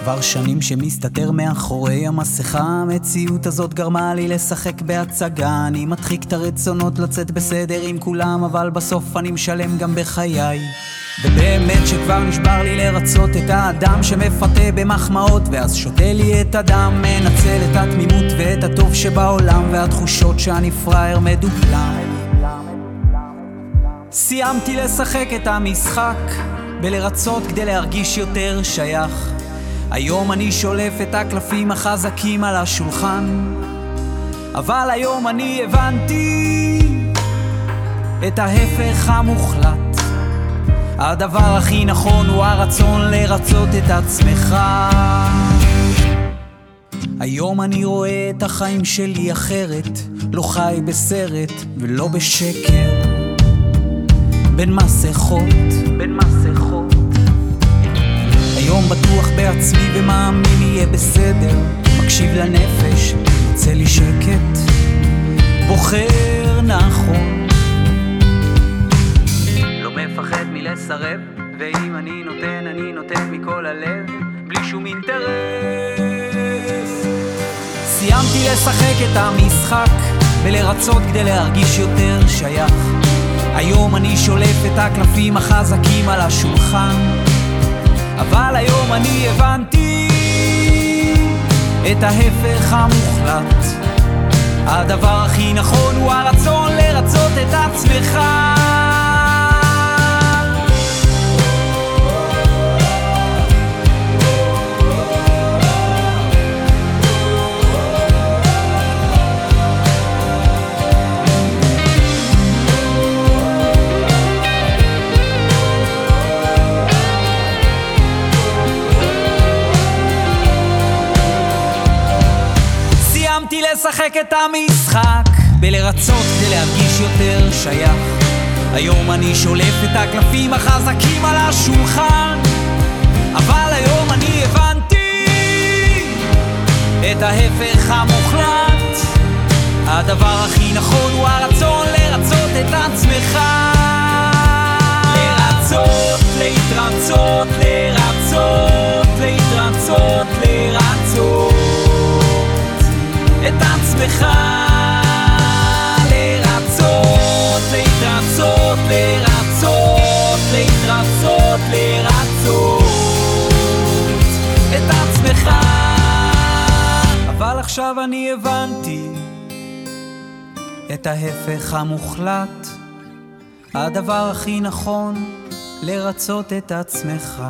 כבר שנים שמסתתר מאחורי המסכה המציאות הזאת גרמה לי לשחק בהצגה. אני מדחיק את הרצונות לצאת בסדר עם כולם אבל בסוף אני משלם גם בחיי. ובאמת שכבר נשבר לי לרצות את האדם שמפתה במחמאות ואז שותה לי את הדם מנצל את התמימות ואת הטוב שבעולם והתחושות שאני פראייר מדופלם. סיימתי לשחק את המשחק בלרצות כדי להרגיש יותר שייך היום אני שולף את הקלפים החזקים על השולחן אבל היום אני הבנתי את ההפך המוחלט. הדבר הכי נכון הוא הרצון לרצות את עצמך. היום אני רואה את החיים שלי אחרת לא חי בסרט ולא בשקר. בין מסכות, בין מסכות היום בטוח בעצמי ומאמין יהיה בסדר. מקשיב לנפש, יוצא לי שקט. בוחר נכון. לא מפחד מלסרב ואם אני נותן, אני נותן מכל הלב. בלי שום אינטרס. סיימתי לשחק את המשחק ולרצות כדי להרגיש יותר שייך. היום אני שולף את הקלפים החזקים על השולחן אבל היום אני הבנתי את ההפך המוחלט. הדבר הכי נכון הוא הרצון לרצות את עצמך לשחק את המשחק. בלרצות כדי להרגיש יותר שייך. היום אני שולף את הקלפים החזקים על השולחן. אבל היום אני הבנתי את ההפך המוחלט. הדבר הכי נכון הוא הרצון לרצות את עצמך לרצות, לרצות, לרצות את עצמך. אבל עכשיו אני הבנתי את ההפך המוחלט. הדבר הכי נכון לרצות את עצמך